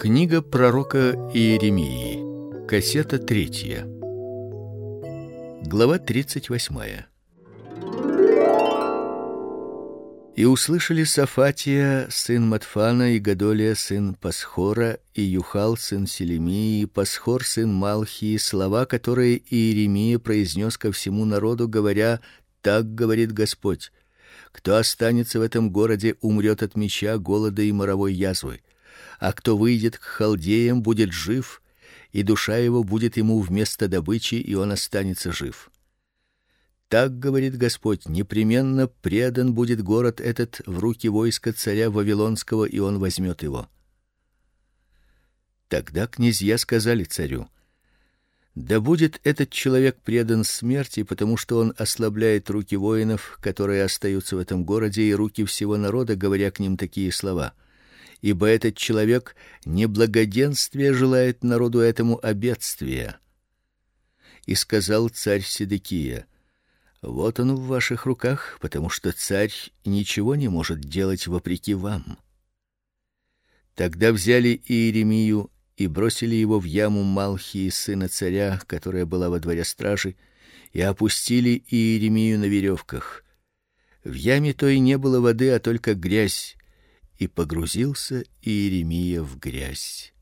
Книга пророка Иеремии. Кассета третья. Глава тридцать восьмая. И услышали Сафатия сын Матфана и Гадолия сын Пасхора и Юхал сын Селемии и Пасхор сын Малхии слова, которые Иеремия произнес ко всему народу, говоря: так говорит Господь: кто останется в этом городе, умрет от меча, голода и моровой язвы, а кто выйдет к халдеям, будет жив, и душа его будет ему вместо добычи, и он останется жив. Так говорит Господь: непременно предан будет город этот в руки войска царя вавилонского, и он возьмет его. Тогда князья сказали царю: да будет этот человек предан смерти, потому что он ослабляет руки воинов, которые остаются в этом городе, и руки всего народа, говоря к ним такие слова: ибо этот человек не благоденствия желает народу этому, а. И сказал царь Седекия: Вот он в ваших руках, потому что царь ничего не может делать вопреки вам. Тогда взяли Иеремию и бросили его в яму Малхии сына царя, которая была во дворе стражи, и опустили Иеремию на веревках. В яме той не было воды, а только грязь, и погрузился Иеремия в грязь.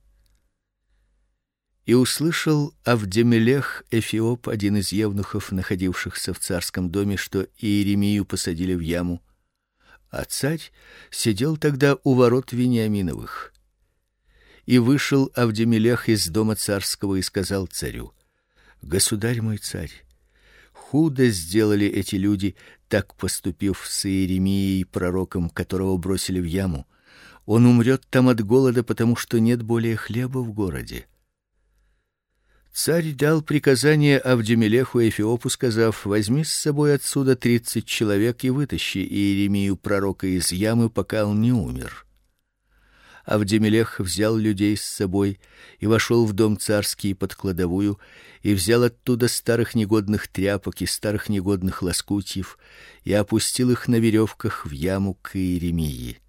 И услышал Авдемелех Эфиоп, один из евнухов, находившихся в царском доме, что Иеремию посадили в яму, а царь сидел тогда у ворот Вениаминовых. И вышел Авдемелех из дома царского и сказал царю: Государь мой царь, худо сделали эти люди, так поступив с Иеремией пророком, которого бросили в яму. Он умрет там от голода, потому что нет более хлеба в городе. Царь дал приказание Авдемелеху Эфиопу, сказав: возьми с собой отсюда тридцать человек и вытащи Иеремию пророка из ямы, пока он не умер. Авдемелех взял людей с собой и вошел в дом царский под кладовую и взял оттуда старых негодных тряпок и старых негодных лоскутьев и опустил их на веревках в яму к Иеремии.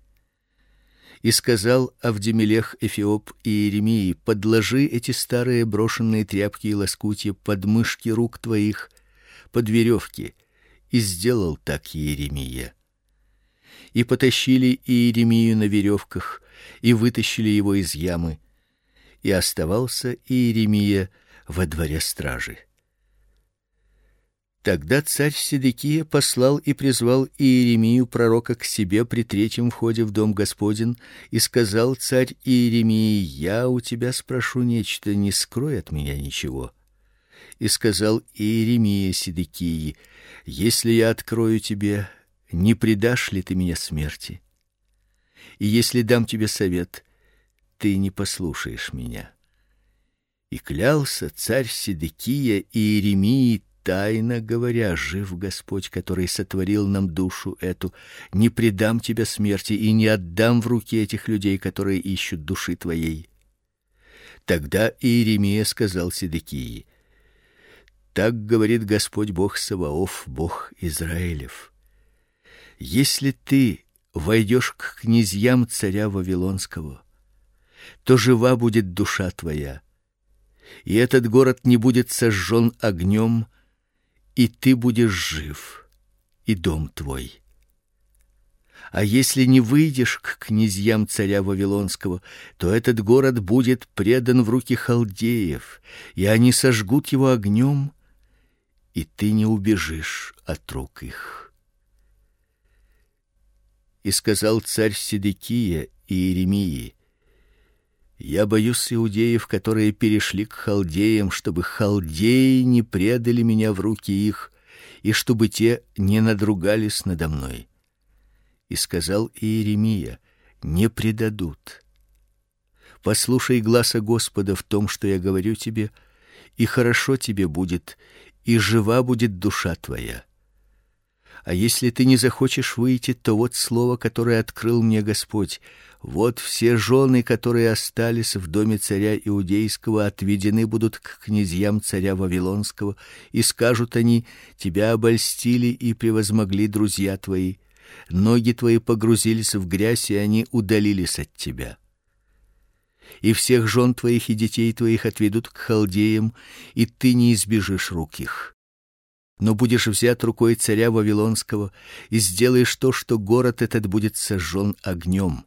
И сказал Авдемелех Эфиоп и Иеремии: подложи эти старые брошенные тряпки и лоскутья под мышки рук твоих, под веревки. И сделал так Иеремия. И потащили Иеремию на веревках и вытащили его из ямы. И оставался Иеремия во дворе стражи. Тогда царь Седекия послал и призвал Иеремию пророка к себе при третьем входе в дом Господень и сказал царь Иеремии: "Я у тебя спрошу нечто, не скрой от меня ничего". И сказал Иеремия Седекии: "Если я открою тебе, не предашь ли ты меня смерти?" И если дам тебе совет, ты не послушаешь меня. И клялся царь Седекия и Иеремии тайно говоря: жив Господь, который сотворил нам душу эту, не предам тебя смерти и не отдам в руки этих людей, которые ищут души твоей. Тогда Иеремия сказал Седекии: Так говорит Господь Бог Саваоф, Бог Израилев: Если ты войдешь к князьям царя вавилонского, то жива будет душа твоя, и этот город не будет сожжен огнем, и ты будешь жив, и дом твой. А если не выйдешь к князьям царя вавилонского, то этот город будет предан в руки халдеев, и они сожгут его огнем, и ты не убежишь от рук их. И сказал царь Седекия и Иеремии: Я боюсь иудеев, которые перешли к халдеям, чтобы халдеи не предали меня в руки их, и чтобы те не надругались надо мной. И сказал Иеремия: Не предадут. Послушай гласа Господа в том, что я говорю тебе, и хорошо тебе будет, и жива будет душа твоя. А если ты не захочешь выйти, то вот слово, которое открыл мне Господь. Вот все жены, которые остались в доме царя иудейского, отведены будут к князьям царя вавилонского, и скажут они: тебя обольстили и превозмогли друзья твои. Ноги твои погрузились в грязь, и они удалились от тебя. и всех жен твоих и детей твоих отведут к халдеям, и ты не избежишь рук их. Но будешь взят рукой царя вавилонского и сделаешь то, что город этот будет сожжен огнем.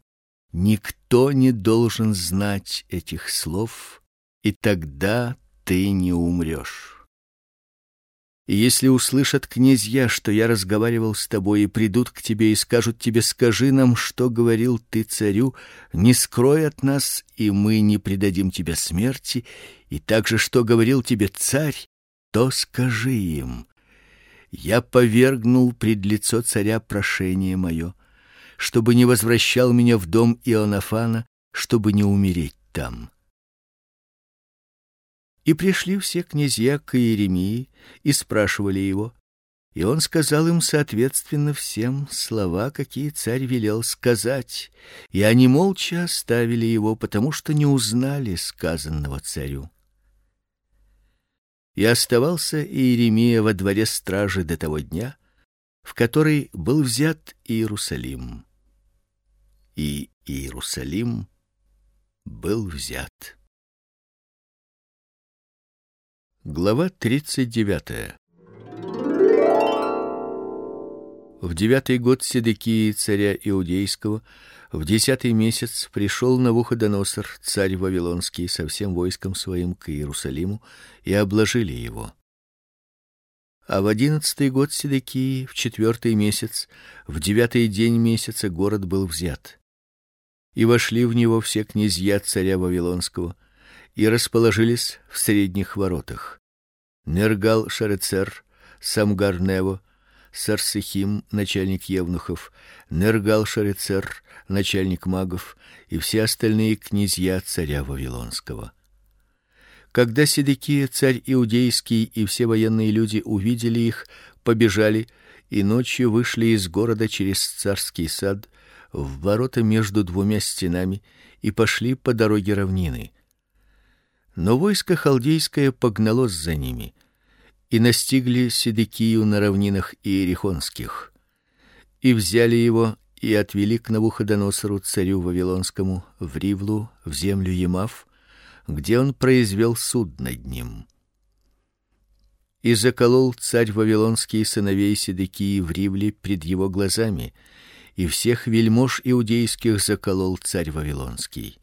Никто не должен знать этих слов, и тогда ты не умрешь. И если услышат князья, что я разговаривал с тобой и придут к тебе и скажут тебе: "Скажи нам, что говорил ты царю, не скрой от нас, и мы не предадим тебя смерти", и также что говорил тебе царь, то скажи им: "Я повергнул пред лицо царя прошение мое, чтобы не возвращал меня в дом Ионафана, чтобы не умереть там". И пришли все князья к Иеремии и спрашивали его, и он сказал им соответственно всем слова, какие царь велел сказать, и они молча оставили его, потому что не узнали сказанного царю. И оставался Иеремия во дворе стражи до того дня, в который был взят Иерусалим. И Иерусалим был взят. Глава 39. В девятый год Седекии царя иудейского, в десятый месяц пришел Навуходоносор, царь вавилонский, со всем войском своим к Иерусалиму и обложили его. А в одиннадцатый год Седекии, в четвертый месяц, в девятый день месяца город был взят. И вошли в него все князья царя вавилонского, и расположились в средних воротах. Нергал Шарецер, Самгарнево, Сарсихим, начальник евнухов, Нергал Шарецер, начальник магов и все остальные князья царя вавилонского. Когда Седекия, царь иудейский, и все военные люди увидели их, побежали и ночью вышли из города через царский сад в ворота между двумя стенами и пошли по дороге равнины. Но войско халдейское погналось за ними и настигли Седекию на равнинах иерихонских. И взяли его и отвели к Навуходоносору царю вавилонскому в Ривлу, в землю Емав, где он произвел суд над ним. И заколол царь вавилонский сыновей Седекии в Ривле пред его глазами, и всех вельмож иудейских заколол царь вавилонский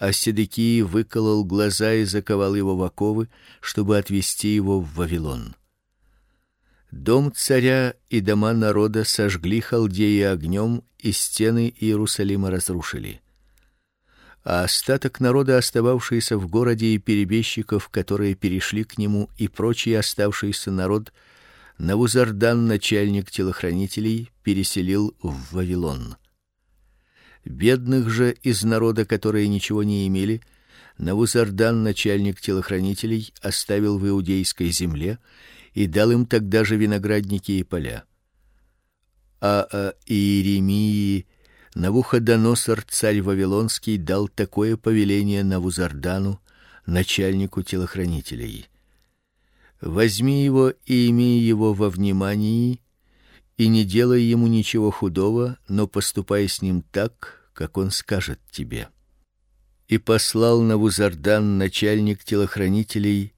а Седекии выколол глаза и заковал его в оковы, чтобы отвести его в Вавилон. Дом царя и дома народа сожгли халдеи огнем, и стены Иерусалима разрушили. А остаток народа, остававшийся в городе, и перебежчиков, которые перешли к нему, и прочий оставшийся народ, Навузардан, начальник телохранителей, переселил в Вавилон. Бедных же из народа, которые ничего не имели, Навузардан, начальник телохранителей, оставил в иудейской земле и дал им тогда же виноградники и поля. А, а Иеремии Навуходоносор, царь вавилонский, дал такое повеление Навузардану, начальнику телохранителей: Возьми его и имей его во внимании и не делай ему ничего худого, но поступай с ним так, как он скажет тебе. И послал Навузардан, начальник телохранителей,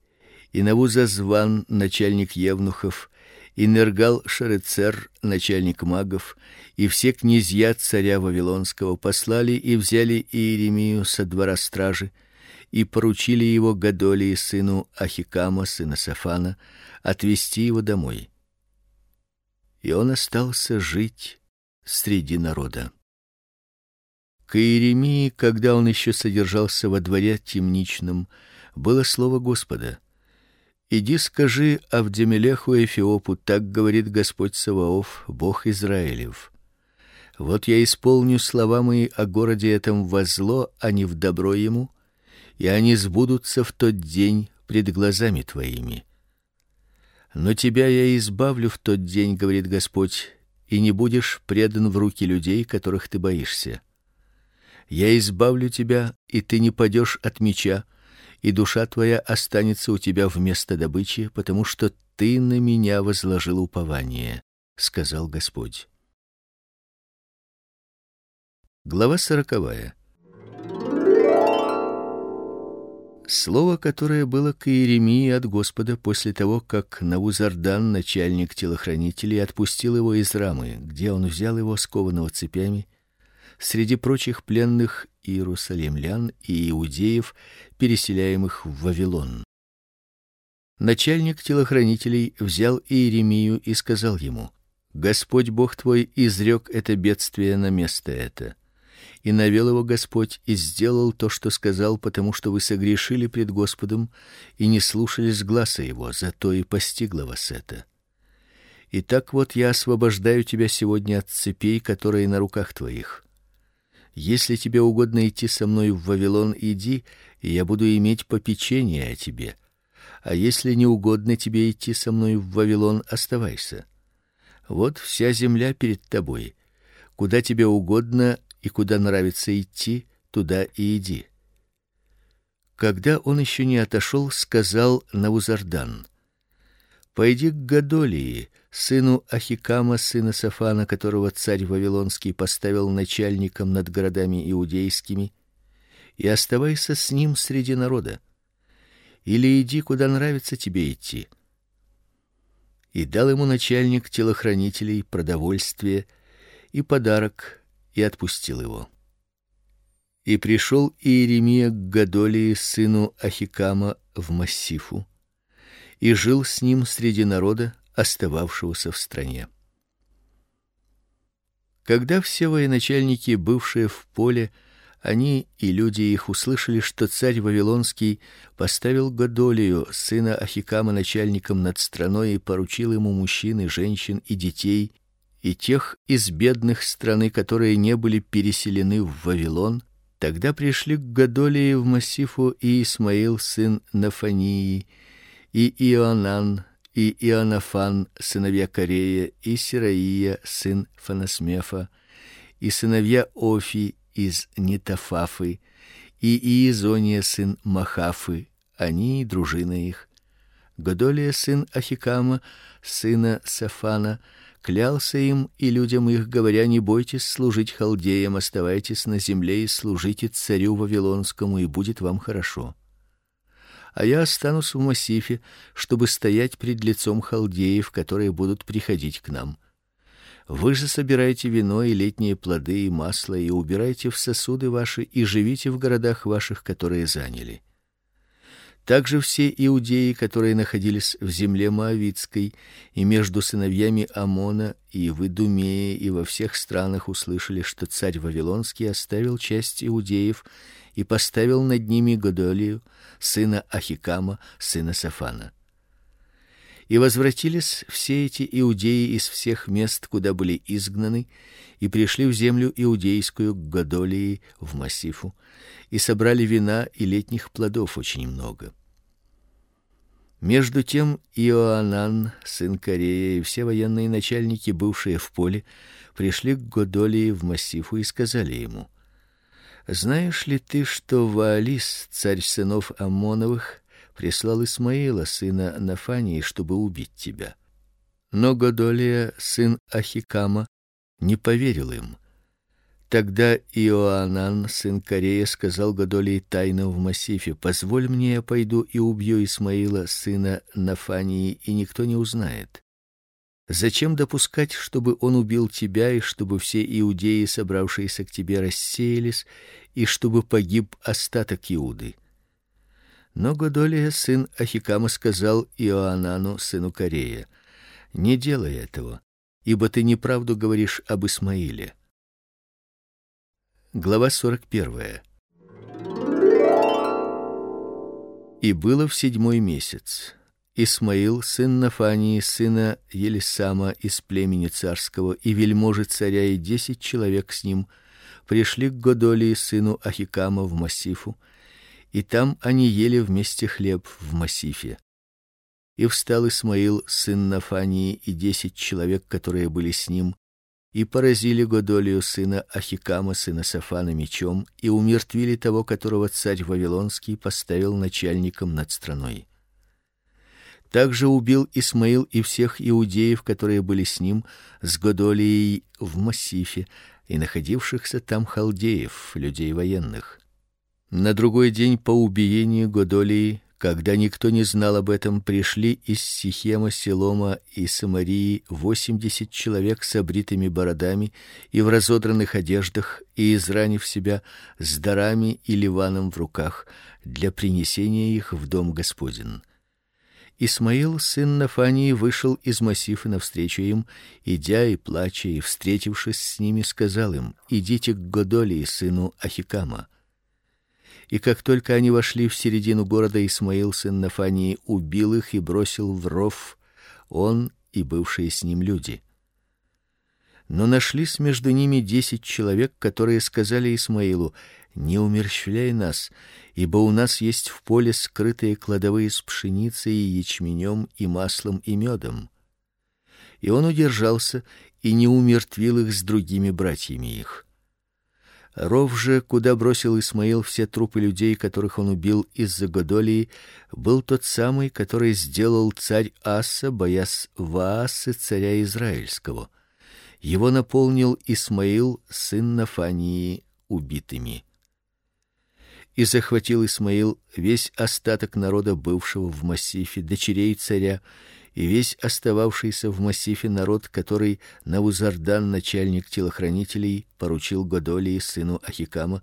и Навузазван, начальник евнухов, и Нергал Шарецер, начальник магов, и все князья царя вавилонского послали и взяли Иеремию со двора стражи и поручили его Гадолии сыну Ахикама сына Сафана отвести его домой и он остался жить среди народа. К Иеремии, когда он еще содержался во дворе темничном, было слово Господа: Иди скажи Авдемелеху Эфиопу, так говорит Господь Саваоф, Бог Израилев. Вот я исполню слова мои о городе этом во зло, а не в добро ему, и они сбудутся в тот день пред глазами твоими. Но тебя я избавлю в тот день, говорит Господь, и не будешь предан в руки людей, которых ты боишься. Я избавлю тебя, и ты не падешь от меча, и душа твоя останется у тебя вместо добычи, потому что ты на меня возложил упование, сказал Господь. Глава сороковая. Слово, которое было к Иеремии от Господа после того, как Навузардан, начальник телохранителей, отпустил его из Рамы, где он взял его скованного цепями, среди прочих пленных иерусалимлян и иудеев, переселяемых в Вавилон. Начальник телохранителей взял Иеремию и сказал ему: Господь Бог твой изрек это бедствие на место это и навел его Господь и сделал то, что сказал, потому что вы согрешили пред Господом и не слушались гласа его, зато и постигло вас это. И так вот я освобождаю тебя сегодня от цепей, которые на руках твоих. Если тебе угодно идти со мной в Вавилон, иди, и я буду иметь попечение о тебе. А если не угодно тебе идти со мной в Вавилон, оставайся. Вот вся земля перед тобой. Куда тебе угодно и куда нравится идти, туда и иди. Когда он еще не отошел, сказал Навузардан: Пойди к Гадолии, сыну Ахикама, сына Сафана, которого царь вавилонский поставил начальником над городами иудейскими, и оставайся с ним среди народа. Или иди куда нравится тебе идти. И дал ему начальник телохранителей продовольствие и подарок и отпустил его. И пришел Иеремия к Гадолии сыну Ахикама в Массифу и жил с ним среди народа, остававшегося в стране. Когда все военачальники, бывшие в поле, они и люди их услышали, что царь вавилонский поставил Гадолию сына Ахикама начальником над страной и поручил ему мужчин и женщин и детей и тех из бедных страны, которые не были переселены в Вавилон, тогда пришли к Гадолии в Массифу и Исмаил сын Нафании, и Ионан, и Ионафан сыновья Корея, и Сираия сын Фанасмефа, и сыновья Офи из Нитофафы, и Иезония сын Махафы, они и дружина их. Гадолия сын Ахикама, сына Сафана, клялся им и людям их, говоря: не бойтесь служить халдеям, оставайтесь на земле и служите царю вавилонскому, и будет вам хорошо. А я останусь в массифе, чтобы стоять пред лицом халдеев, которые будут приходить к нам. Вы же собирайте вино и летние плоды и масло и убирайте в сосуды ваши и живите в городах ваших, которые заняли. Также все иудеи, которые находились в земле моавитской и между сыновьями Амона и в Идумее и во всех странах услышали, что царь вавилонский оставил часть иудеев и поставил над ними Годолию, сына Ахикама, сына Сафана. И возвратились все эти иудеи из всех мест, куда были изгнаны, и пришли в землю иудейскую к Годолии в Массифу, и собрали вина и летних плодов очень много. Между тем Иоанан, сын Корея, и все военные начальники, бывшие в поле, пришли к Годолии в Массифу и сказали ему: Знаешь ли ты, что Ваалис, царь сынов Амоновых, прислал Исмаила, сына Нафании, чтобы убить тебя. Но Годолия, сын Ахикама, не поверил им. Тогда Иоанан, сын Корея, сказал Годолии тайно в массифе: "Позволь мне, я пойду и убью Исмаила, сына Нафании, и никто не узнает. Зачем допускать, чтобы он убил тебя и чтобы все иудеи, собравшиеся к тебе, рассеялись, и чтобы погиб остаток Иуды?" Но Годолия, сын Ахикама, сказал Иоанану, сыну Корея: "Не делай этого, ибо ты неправду говоришь об Исмаиле". Глава 41. И было в седьмой месяц. Исмаил, сын Нафании, сына Елисама из племени царского, и вельможи царя и десять человек с ним пришли к Годолии сыну Ахикама в Массифу и там они ели вместе хлеб в массифе. И встал Исмаил, сын Нафании, и десять человек, которые были с ним, и поразили Годолию сына Ахикама, сына Сафана мечом, и умертвили того, которого царь вавилонский поставил начальником над страной. Также убил Исмаил и всех иудеев, которые были с ним, с Годолией в массифе, и находившихся там халдеев, людей военных. На другой день по убиению Годолии когда никто не знал об этом, пришли из Сихема, Селома и Самарии восемьдесят человек с обритыми бородами и в разодранных одеждах, и изранив себя с дарами и ливаном в руках для принесения их в дом Господень. Исмаил сын Нафании вышел из массифа навстречу им, идя и плача и встретившись с ними, сказал им: "Идите к Годолии сыну Ахикама". И как только они вошли в середину города, Исмаил сын Нафании убил их и бросил в ров, он и бывшие с ним люди. Но нашлись между ними десять человек, которые сказали Исмаилу: "Не умерщвляй нас, ибо у нас есть в поле скрытые кладовые с пшеницей и ячменем и маслом и медом". И он удержался и не умертвил их с другими братьями их. Ров же, куда бросил Исмаил все трупы людей, которых он убил из-за Годолии, был тот самый, который сделал царь Аса, боясь Ваасы царя израильского. Его наполнил Исмаил сын Нафании убитыми. И захватил Исмаил весь остаток народа, бывшего в массифе, дочерей царя и весь остававшийся в массифе народ, который Навузардан, начальник телохранителей, поручил Годолии сыну Ахикама,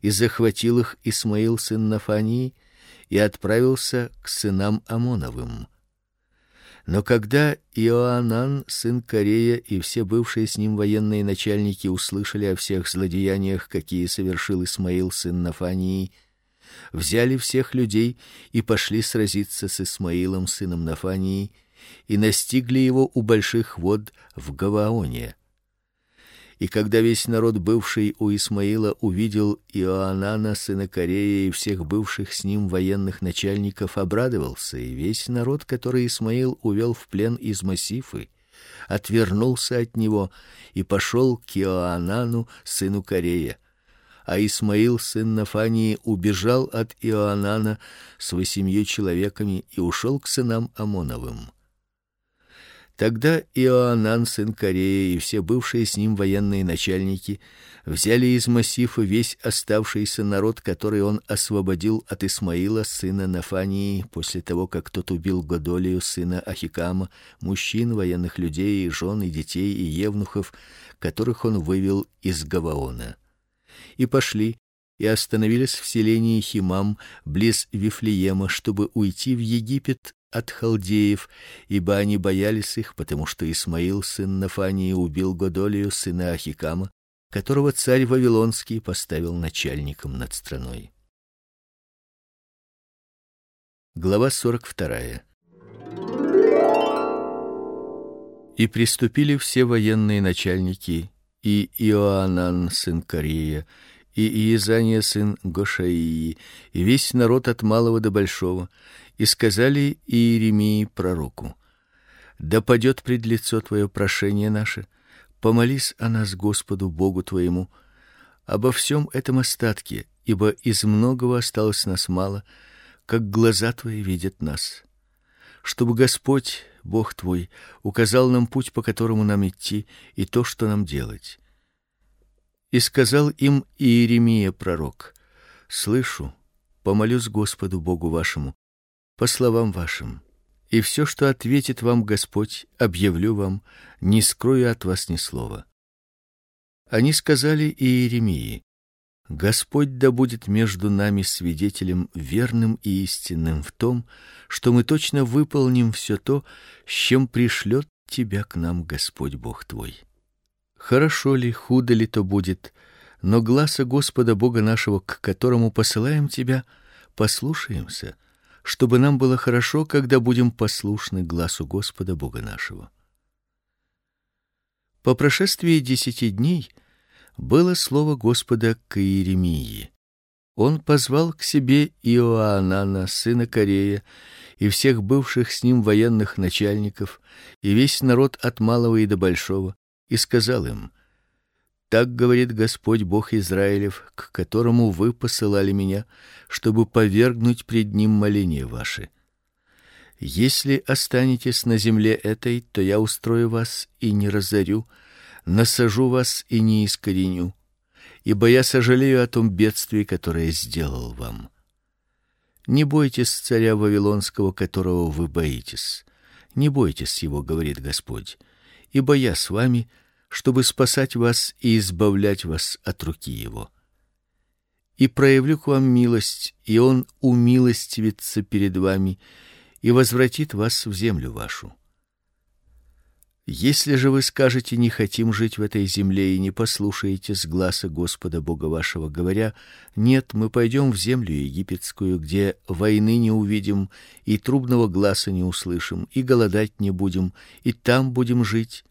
и захватил их Исмаил сын Нафании и отправился к сынам Амоновым. Но когда Иоанан сын Корея и все бывшие с ним военные начальники услышали о всех злодеяниях, какие совершил Исмаил сын Нафании, взяли всех людей и пошли сразиться с Исмаилом сыном Нафании и настигли его у больших вод в Гаваоне. И когда весь народ, бывший у Исмаила, увидел Иоанана сына Корея и всех бывших с ним военных начальников, обрадовался, и весь народ, который Исмаил увел в плен из Массифы, отвернулся от него и пошел к Иоанану сыну Корея а Исмаил сын Нафании убежал от Иоанана с восемью человеками и ушел к сынам Амоновым. Тогда Иоанан сын Корея и все бывшие с ним военные начальники взяли из массифа весь оставшийся народ, который он освободил от Исмаила сына Нафании после того, как тот убил Годолию сына Ахикама, мужчин, военных людей, и жен и детей и евнухов, которых он вывел из Гаваона и пошли и остановились в селении Химам близ Вифлеема, чтобы уйти в Египет от халдеев, ибо они боялись их, потому что Исмаил сын Нафании убил Годолию сына Ахикама, которого царь вавилонский поставил начальником над страной. Глава 42. И приступили все военные начальники и Иоанан сын Кария, и Иезания сын Гошаии, и весь народ от малого до большого, и сказали Иеремии пророку: Да падет пред лицо твое прошение наше, помолись о нас Господу Богу твоему обо всем этом остатке, ибо из многого осталось нас мало, как глаза твои видят нас. Чтобы Господь Бог твой указал нам путь, по которому нам идти, и то, что нам делать. И сказал им Иеремия пророк: Слышу, помолюсь Господу Богу вашему по словам вашим. И все, что ответит вам Господь, объявлю вам, не скрою от вас ни слова. Они сказали Иеремии: Господь да будет между нами свидетелем верным и истинным в том, что мы точно выполним все то, с чем пришлет тебя к нам Господь Бог твой. Хорошо ли, худо ли то будет, но гласа Господа Бога нашего, к которому посылаем тебя, послушаемся, чтобы нам было хорошо, когда будем послушны гласу Господа Бога нашего. По прошествии десяти дней было слово Господа к Иеремии. Он позвал к себе Иоанана, сына Корея, и всех бывших с ним военных начальников, и весь народ от малого и до большого, и сказал им: Так говорит Господь Бог Израилев, к которому вы посылали меня, чтобы повергнуть пред ним моления ваши. Если останетесь на земле этой, то я устрою вас и не разорю, насажу вас и не искореню, ибо я сожалею о том бедствии, которое сделал вам. Не бойтесь царя вавилонского, которого вы боитесь. Не бойтесь его, говорит Господь, ибо я с вами, чтобы спасать вас и избавлять вас от руки его. И проявлю к вам милость, и он умилостивится перед вами и возвратит вас в землю вашу. Если же вы скажете: "Не хотим жить в этой земле" и не послушаете с гласа Господа Бога вашего, говоря: "Нет, мы пойдем в землю египетскую, где войны не увидим и трубного гласа не услышим, и голодать не будем, и там будем жить",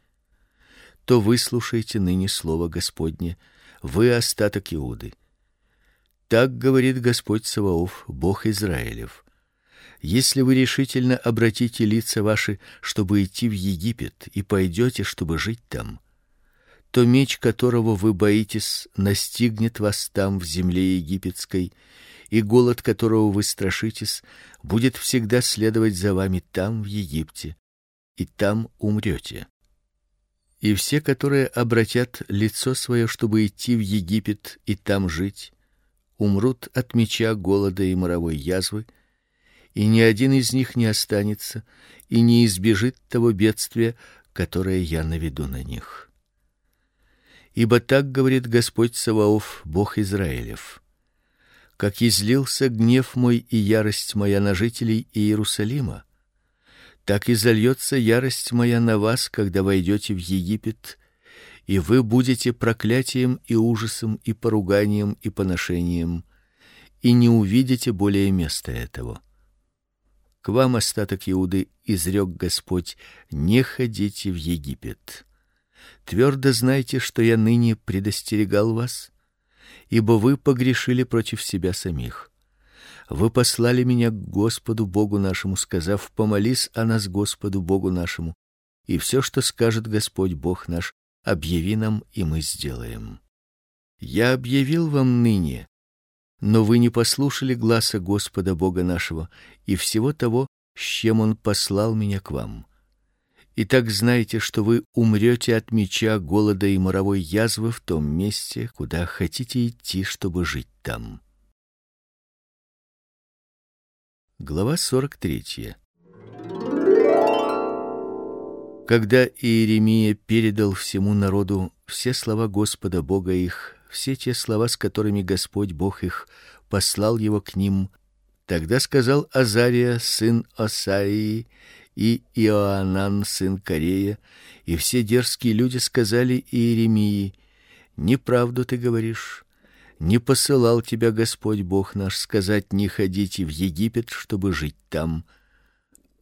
то выслушайте ныне слово Господне, вы остаток Иуды. Так говорит Господь Саваоф, Бог Израилев: если вы решительно обратите лица ваши, чтобы идти в Египет, и пойдете, чтобы жить там, то меч, которого вы боитесь, настигнет вас там в земле египетской, и голод, которого вы страшитесь, будет всегда следовать за вами там в Египте, и там умрете. И все, которые обратят лицо свое, чтобы идти в Египет и там жить, умрут от меча, голода и моровой язвы, и ни один из них не останется и не избежит того бедствия, которое я наведу на них. Ибо так говорит Господь Саваоф, Бог Израилев: как излился гнев мой и ярость моя на жителей Иерусалима, так и зальется ярость моя на вас, когда войдете в Египет, и вы будете проклятием и ужасом и поруганием и поношением, и не увидите более места этого. К вам остаток Иуды изрек Господь: не ходите в Египет. Твердо знайте, что я ныне предостерегал вас, ибо вы погрешили против себя самих. Вы послали меня к Господу Богу нашему, сказав: "Помолись о нас Господу Богу нашему, и все, что скажет Господь Бог наш, объяви нам, и мы сделаем". Я объявил вам ныне, но вы не послушали гласа Господа Бога нашего и всего того, с чем он послал меня к вам. И так знайте, что вы умрете от меча, голода и моровой язвы в том месте, куда хотите идти, чтобы жить там. Глава 43. Когда Иеремия передал всему народу все слова Господа Бога их, все те слова, с которыми Господь Бог их послал его к ним. Тогда сказал Азария сын Осаии и Иоанан сын Корея, и все дерзкие люди сказали Иеремии: "Неправду ты говоришь. Не посылал тебя Господь Бог наш сказать: не ходите в Египет, чтобы жить там".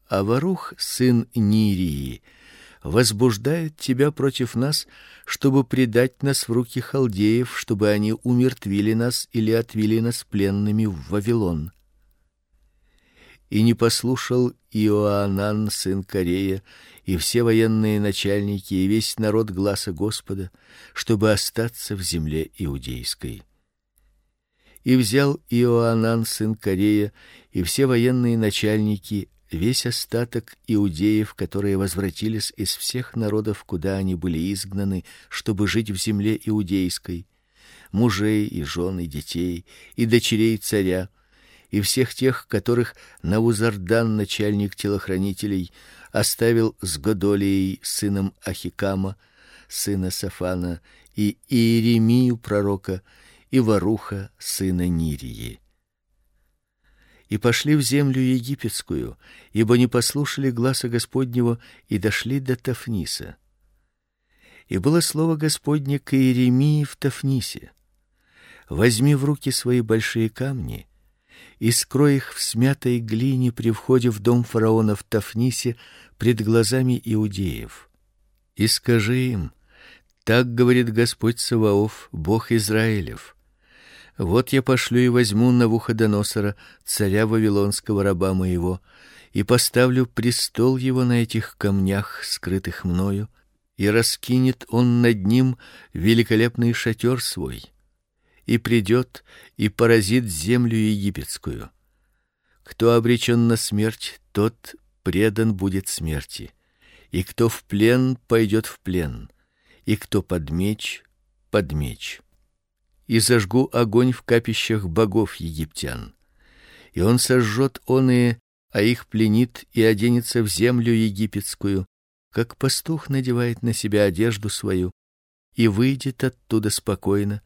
А Варух сын Нирии возбуждает тебя против нас, чтобы предать нас в руки халдеев, чтобы они умертвили нас или отвели нас пленными в Вавилон. И не послушал Иоанан сын Корея и все военные начальники и весь народ гласа Господа, чтобы остаться в земле иудейской. И взял Иоанан сын Корея и все военные начальники весь остаток иудеев, которые возвратились из всех народов, куда они были изгнаны, чтобы жить в земле иудейской, мужей и жен и детей и дочерей царя, и всех тех, которых Навузардан, начальник телохранителей, оставил с Годолией сыном Ахикама, сына Сафана, и Иеремию пророка, и Варуха сына Нирии и пошли в землю египетскую, ибо не послушали гласа Господнего и дошли до Тафниса. И было слово Господне к Иеремии в Тафнисе: Возьми в руки свои большие камни и скрой их в смятой глине при входе в дом фараона в Тафнисе пред глазами иудеев. И скажи им: так говорит Господь Саваоф, Бог Израилев: вот я пошлю и возьму на Навуходоносора, царя вавилонского раба моего, и поставлю престол его на этих камнях, скрытых мною, и раскинет он над ним великолепный шатер свой, и придет и поразит землю египетскую. Кто обречен на смерть, тот предан будет смерти, и кто в плен пойдет в плен, и кто под меч под меч и зажгу огонь в капищах богов египтян. И он сожжет оные, а их пленит и оденется в землю египетскую, как пастух надевает на себя одежду свою, и выйдет оттуда спокойно,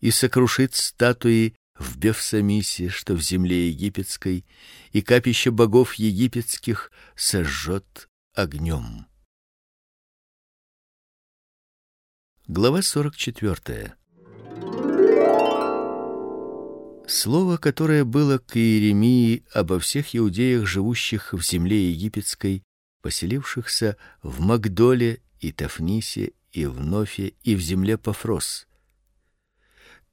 и сокрушит статуи в Бевсамисе, что в земле египетской, и капище богов египетских сожжет огнем. Глава 44. Слово, которое было к Иеремии обо всех иудеях, живущих в земле египетской, поселившихся в Магдоле и Тафнисе и в Нофе и в земле Пафрос.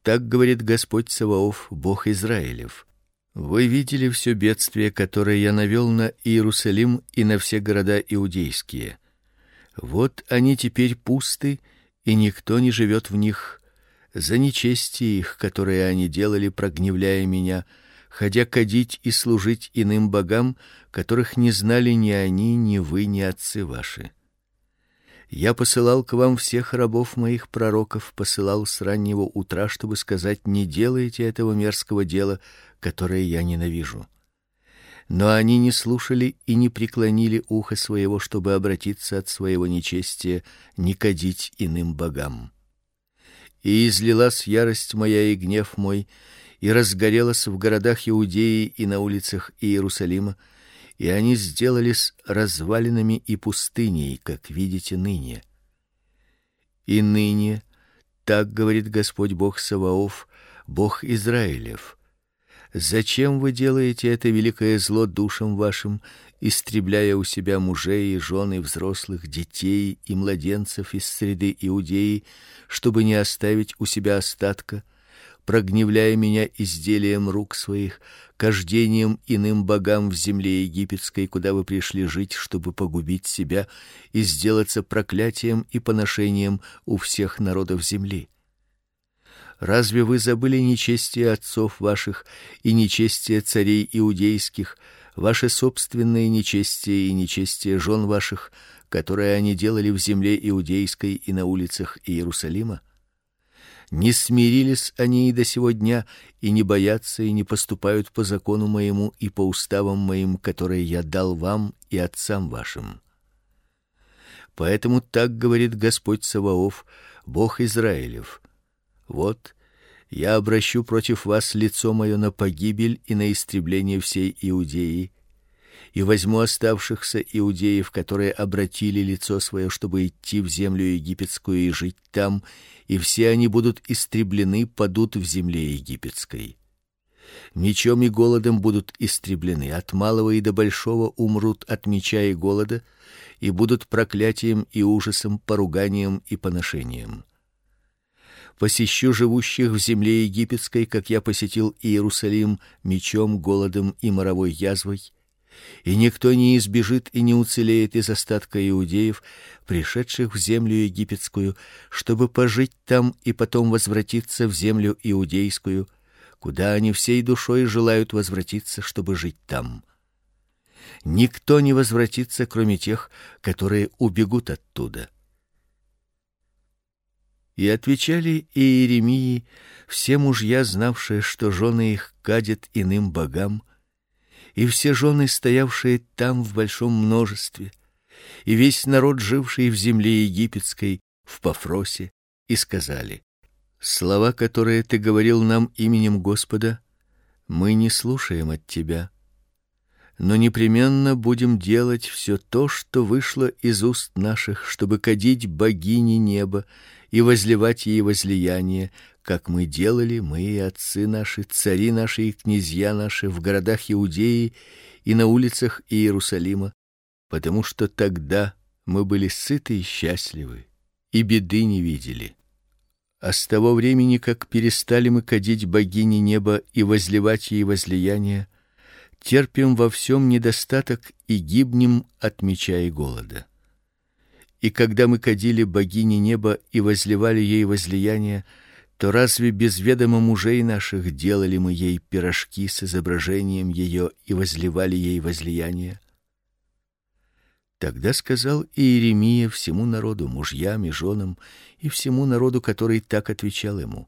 Так говорит Господь Саваоф, Бог Израилев: Вы видели все бедствие, которое я навел на Иерусалим и на все города иудейские. Вот они теперь пусты, и никто не живет в них за нечестие их, которые они делали, прогневляя меня, ходя кадить и служить иным богам, которых не знали ни они, ни вы, ни отцы ваши. Я посылал к вам всех рабов моих пророков, посылал с раннего утра, чтобы сказать: не делайте этого мерзкого дела, которое я ненавижу. Но они не слушали и не преклонили ухо своего, чтобы обратиться от своего нечестия, не кадить иным богам и излилась ярость моя и гнев мой, и разгорелась в городах Иудеи и на улицах Иерусалима, и они сделались развалинами и пустыней, как видите ныне. И ныне, так говорит Господь Бог Саваоф, Бог Израилев: Зачем вы делаете это великое зло душам вашим, истребляя у себя мужей и жен и взрослых, детей и младенцев из среды иудеи, чтобы не оставить у себя остатка, прогневляя меня изделием рук своих, кождением иным богам в земле египетской, куда вы пришли жить, чтобы погубить себя и сделаться проклятием и поношением у всех народов земли. Разве вы забыли нечестие отцов ваших и нечестие царей иудейских, ваше собственное нечестие и нечестие жен ваших, которые они делали в земле иудейской и на улицах Иерусалима? Не смирились они и до сего дня, и не боятся и не поступают по закону моему и по уставам моим, которые я дал вам и отцам вашим. Поэтому так говорит Господь Саваоф, Бог Израилев: вот я обращу против вас лицо мое на погибель и на истребление всей Иудеи, и возьму оставшихся иудеев, которые обратили лицо свое, чтобы идти в землю египетскую и жить там, и все они будут истреблены, падут в земле египетской. Мечом и голодом будут истреблены, от малого и до большого умрут от меча и голода, и будут проклятием и ужасом, поруганием и поношением посещу живущих в земле египетской, как я посетил Иерусалим мечом, голодом и моровой язвой, и никто не избежит и не уцелеет из остатка иудеев, пришедших в землю египетскую, чтобы пожить там и потом возвратиться в землю иудейскую, куда они всей душой желают возвратиться, чтобы жить там. Никто не возвратится, кроме тех, которые убегут оттуда. И отвечали Иеремии все мужья, знавшие, что жены их кадят иным богам, и все жены, стоявшие там в большом множестве, и весь народ, живший в земле египетской, в Пафросе, и сказали: Слова, которые ты говорил нам именем Господа, мы не слушаем от тебя но непременно будем делать все то, что вышло из уст наших, чтобы кадить богине неба и возливать ей возлияние, как мы делали мы и отцы наши, цари наши и князья наши в городах Иудеи и на улицах Иерусалима, потому что тогда мы были сыты и счастливы и беды не видели. А с того времени, как перестали мы кадить богине неба и возливать ей возлияние, терпим во всем недостаток и гибнем от меча и голода. И когда мы кадили богине неба и возливали ей возлияние, то разве без ведома мужей наших делали мы ей пирожки с изображением ее и возливали ей возлияние? Тогда сказал Иеремия всему народу, мужьям и женам, и всему народу, который так отвечал ему: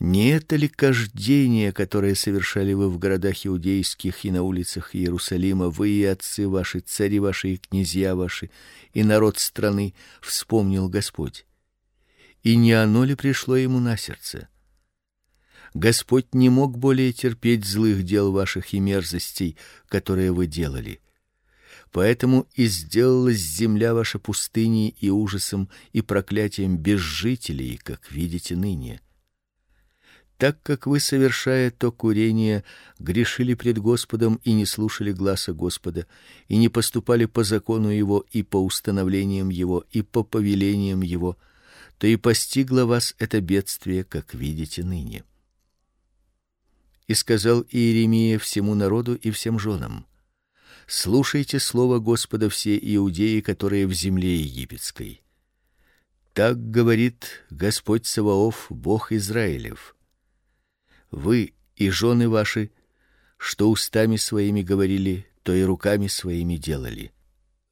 Не это ли кождение, которое совершали вы в городах иудейских и на улицах Иерусалима, вы и отцы ваши, цари ваши и князья ваши, и народ страны, вспомнил Господь. И не оно ли пришло ему на сердце? Господь не мог более терпеть злых дел ваших и мерзостей, которые вы делали. Поэтому и сделалась земля ваша пустыней и ужасом и проклятием без жителей, как видите ныне так как вы совершая то курение грешили пред Господом и не слушали гласа Господа и не поступали по закону его и по установлениям его и по повелениям его, то и постигло вас это бедствие, как видите ныне. И сказал Иеремия всему народу и всем женам: Слушайте слово Господа все иудеи, которые в земле египетской. Так говорит Господь Саваоф, Бог Израилев: вы и жены ваши, что устами своими говорили, то и руками своими делали.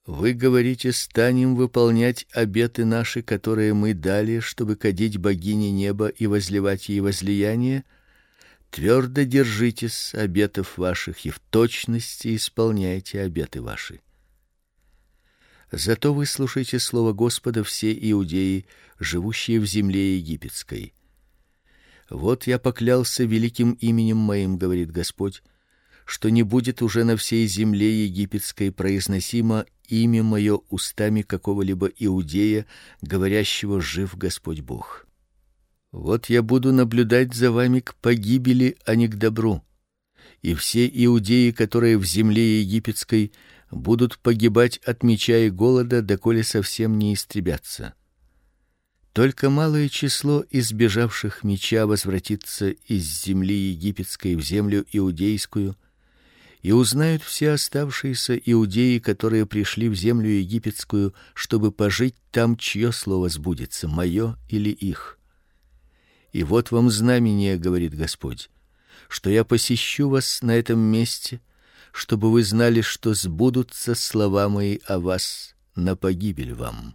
Вы говорите: станем выполнять обеты наши, которые мы дали, чтобы кадить богине неба и возливать ей возлияние. Твердо держитесь обетов ваших и в точности исполняйте обеты ваши. Зато вы слушайте слово Господа все иудеи, живущие в земле египетской. Вот я поклялся великим именем моим, говорит Господь, что не будет уже на всей земле египетской произносимо имя мое устами какого-либо иудея, говорящего: жив Господь Бог. Вот я буду наблюдать за вами к погибели, а не к добру. И все иудеи, которые в земле египетской, будут погибать от меча и голода, доколе совсем не истребятся. Только малое число избежавших меча возвратится из земли египетской в землю иудейскую, и узнают все оставшиеся иудеи, которые пришли в землю египетскую, чтобы пожить там, чье слово сбудется, мое или их. И вот вам знамение, говорит Господь, что я посещу вас на этом месте, чтобы вы знали, что сбудутся слова мои о вас на погибель вам.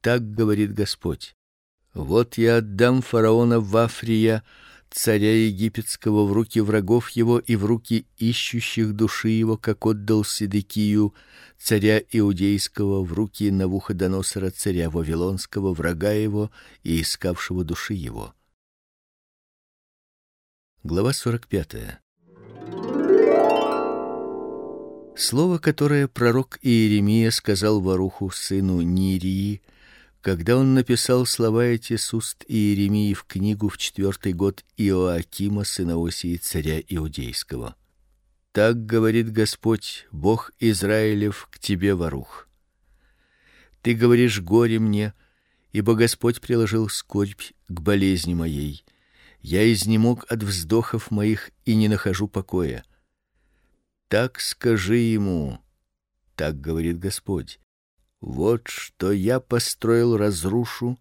Так говорит Господь. Вот я отдам фараона Вафрия, царя египетского, в руки врагов его и в руки ищущих души его, как отдал Сидекию, царя иудейского, в руки Навуходоносора, царя вавилонского, врага его и искавшего души его. Глава 45. Слово, которое пророк Иеремия сказал Варуху сыну Нирии, когда он написал слова эти с уст Иеремии в книгу в четвертый год Иоакима сына Осии царя иудейского. Так говорит Господь, Бог Израилев, к тебе, Варух. Ты говоришь горе мне, ибо Господь приложил скорбь к болезни моей. Я изнемог от вздохов моих и не нахожу покоя. Так скажи ему: так говорит Господь. Вот что я построил, разрушу,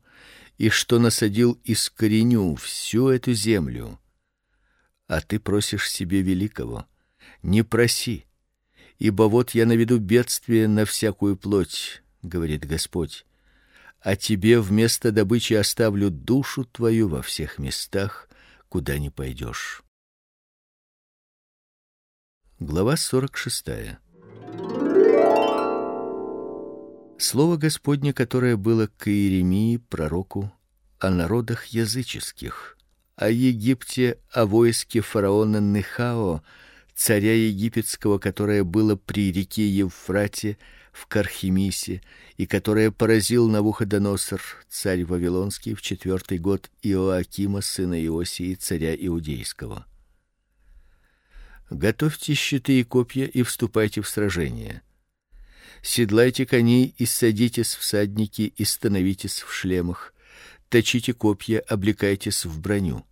и что насадил, искореню всю эту землю. А ты просишь себе великого. Не проси, ибо вот я наведу бедствие на всякую плоть, говорит Господь. А тебе вместо добычи оставлю душу твою во всех местах, куда не пойдешь. Глава 46. Слово Господне, которое было к Иеремии пророку о народах языческих, о Египте, о войске фараона Нехао, царя египетского, которое было при реке Евфрате в Кархимисе и которое поразил Навуходоносор, царь вавилонский в четвертый год Иоакима сына Иосии, царя иудейского. Готовьте щиты и копья и вступайте в сражение седлайте коней и садитесь в всадники и становитесь в шлемах, точите копья, облекайтесь в броню.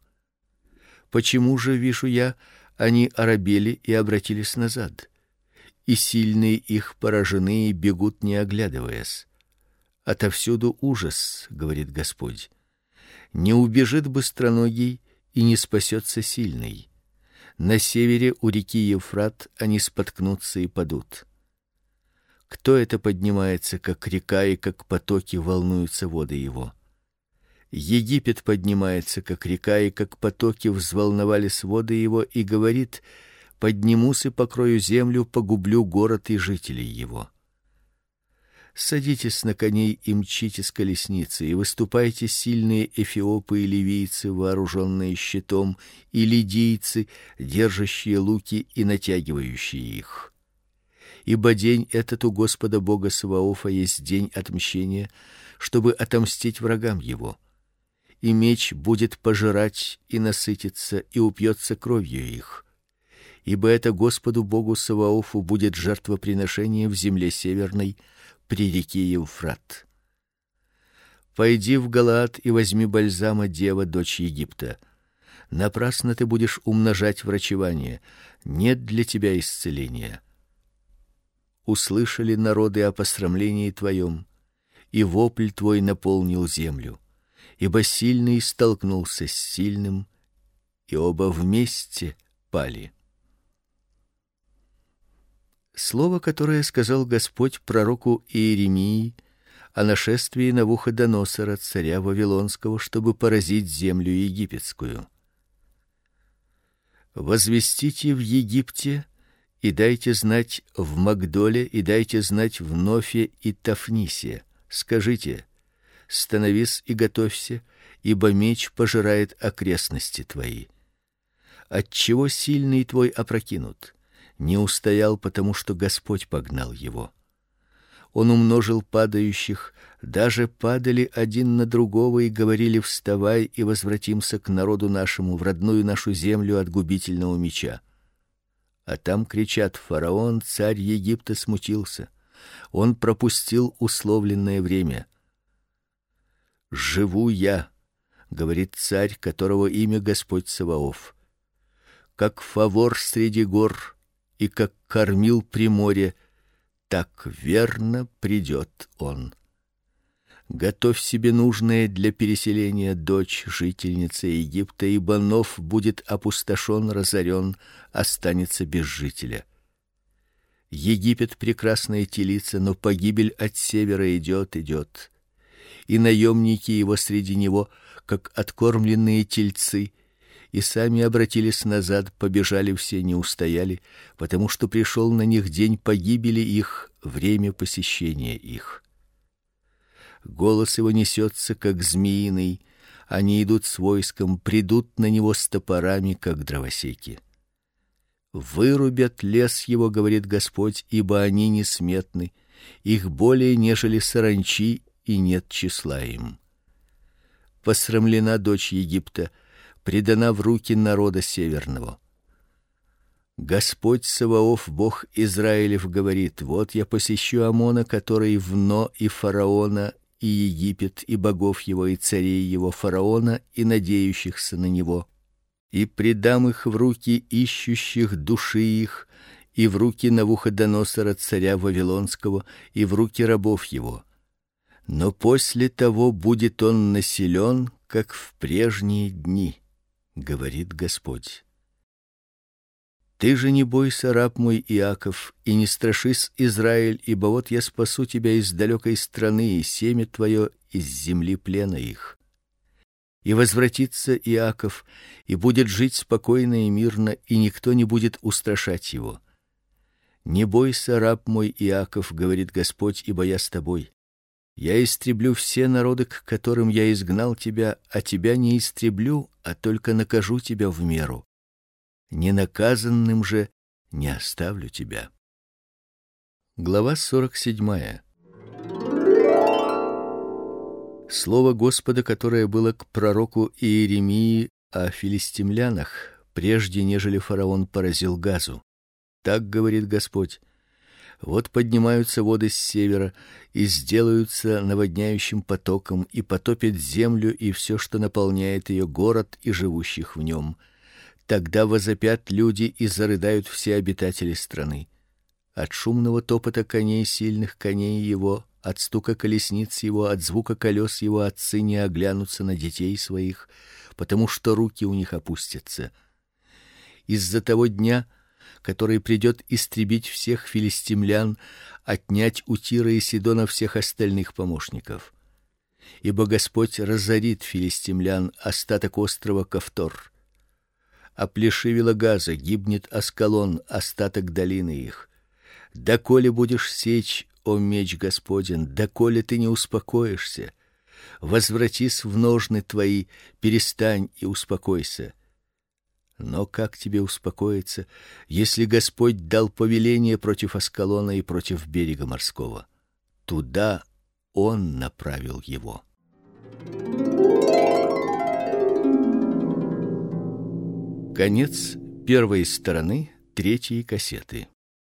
Почему же вижу я, они оробели и обратились назад, и сильные их поражены и бегут не оглядываясь. Отовсюду ужас, говорит Господь. Не убежит быстроногий и не спасется сильный. На севере у реки Евфрат они споткнутся и падут. Кто это поднимается, как река и как потоки волнуются воды его? Египет поднимается, как река, и как потоки взволновали своды его, и говорит: поднимусь и покрою землю, погублю город и жителей его. Садитесь на коней и мчите с колесницы, и выступайте сильные эфиопы и ливийцы, вооруженные щитом, и лидийцы, держащие луки и натягивающие их. Ибо день этот у Господа Бога Саваофа есть день отмщения, чтобы отомстить врагам его. И меч будет пожирать и насытиться и упьется кровью их ибо это Господу Богу Саваофу будет жертвоприношение в земле северной при реке Евфрат. Пойди в Галаад и возьми бальзама дева дочь Египта. Напрасно ты будешь умножать врачевание, нет для тебя исцеления. Услышали народы о посрамлении твоем, и вопль твой наполнил землю, ибо сильный столкнулся с сильным, и оба вместе пали слово, которое сказал Господь пророку Иеремии о нашествии на Навуходоносора, царя вавилонского, чтобы поразить землю египетскую. Возвестите в Египте и дайте знать в Магдоле и дайте знать в Нофе и Тафнисе. Скажите: становись и готовься, ибо меч пожирает окрестности твои. От чего сильный твой опрокинут? не устоял, потому что Господь погнал его. Он умножил падающих, даже падали один на другого и говорили: "Вставай и возвратимся к народу нашему, в родную нашу землю от губительного меча". А там кричат: "Фараон, царь Египта смутился. Он пропустил условленное время". "Живу я", говорит царь, которого имя Господь Саваоф. Как фавор среди гор, и как кормил при море, так верно придет он. Готовь себе нужное для переселения дочь жительницы Египта, ибо Нов будет опустошен, разорен, останется без жителя. Египет прекрасная телица, но погибель от севера идет, идет. И наемники его среди него, как откормленные тельцы, и сами обратились назад, побежали все, не устояли, потому что пришел на них день погибели их, время посещения их. Голос его несется, как змеиный, они идут с войском, придут на него с топорами, как дровосеки. Вырубят лес его, говорит Господь, ибо они несметны, их более нежели саранчи, и нет числа им. Посрамлена дочь Египта, предана в руки народа северного. Господь Саваоф, Бог Израилев, говорит: Вот я посещу Амона, который в Но и фараона и Египет и богов его и царей его фараона и надеющихся на него, и предам их в руки ищущих души их, и в руки Навуходоносора царя вавилонского, и в руки рабов его. Но после того будет он населен, как в прежние дни говорит Господь. Ты же не бойся, раб мой Иаков, и не страшись, Израиль, ибо вот я спасу тебя из далекой страны и семя твое из земли плена их. И возвратится Иаков, и будет жить спокойно и мирно, и никто не будет устрашать его. Не бойся, раб мой Иаков, говорит Господь, ибо я с тобой. Я истреблю все народы, к которым я изгнал тебя, а тебя не истреблю, а только накажу тебя в меру. Ненаказанным же не оставлю тебя. Глава 47. Слово Господа, которое было к пророку Иеремии о филистимлянах, прежде нежели фараон поразил Газу. Так говорит Господь: вот поднимаются воды с севера и сделаются наводняющим потоком и потопят землю и все, что наполняет ее город и живущих в нем. Тогда возопят люди и зарыдают все обитатели страны. От шумного топота коней сильных коней его, от стука колесниц его, от звука колес его отцы не оглянутся на детей своих, потому что руки у них опустятся. Из-за того дня который придет истребить всех филистимлян, отнять у Тира и Сидона всех остальных помощников. ибо Господь разорит филистимлян остаток острова Кавтор. Оплешивела Газа, гибнет Аскалон, остаток долины их. Доколе будешь сечь, о меч Господен, доколе ты не успокоишься? Возвратись в ножны твои, перестань и успокойся. Но как тебе успокоиться, если Господь дал повеление против Аскалона и против берега морского? Туда он направил его. Конец первой стороны третьей кассеты.